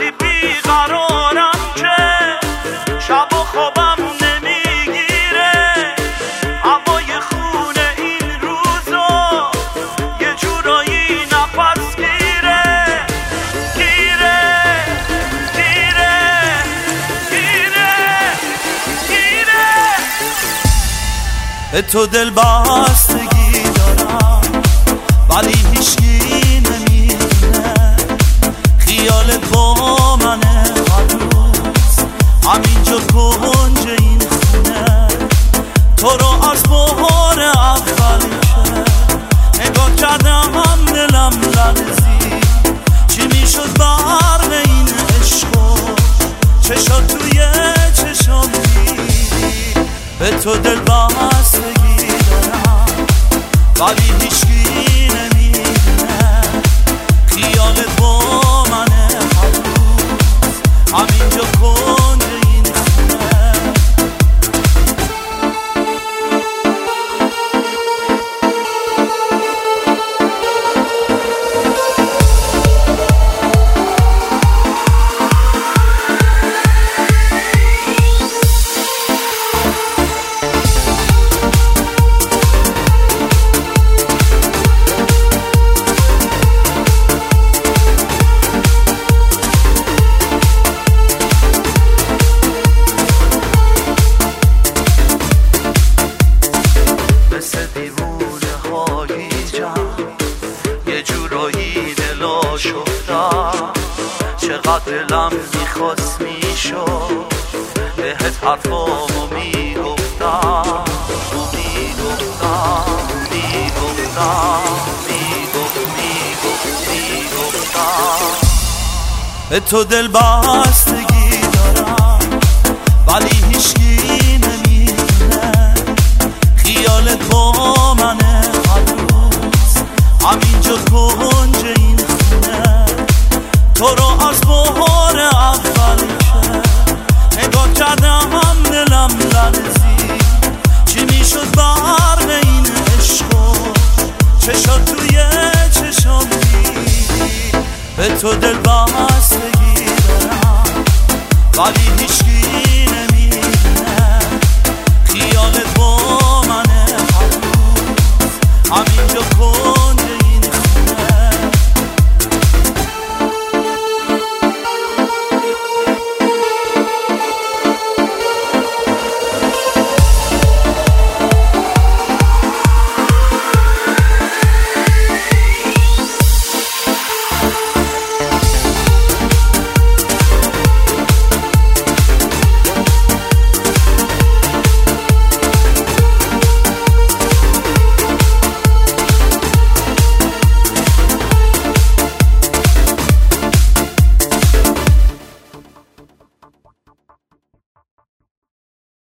وقتی بیقرارم که شب و خوابم نمی‌گیره. هوای خونه این روزا یه جورایی نفس گیره. گیره گیره گیره گیره. به تو دل بستگی دارم ولی هیچکی هم دلم لرزی. چی می‌شد برق این عشق چشات توی چشام دیدی به تو دل بستگی دارم ولی هیچکی چقدر دلم می‌خواست می‌شد. بهت حرفامو می‌گفتم می‌گفتم می‌گفتم می‌گفت می‌گفت می‌گفتم. به تو دل بستگی دارم ولی هیچکی نمی‌دونه. خیالت با منه هنوز. همینجا کنج این خونه تو رو از بحار اول که نگاه کردم هم دلم لرزی چی می‌شد برق این عشق چشات توی چشام دیدی به تو دل بستگی دارم. ولی هیچکی نمی‌دونه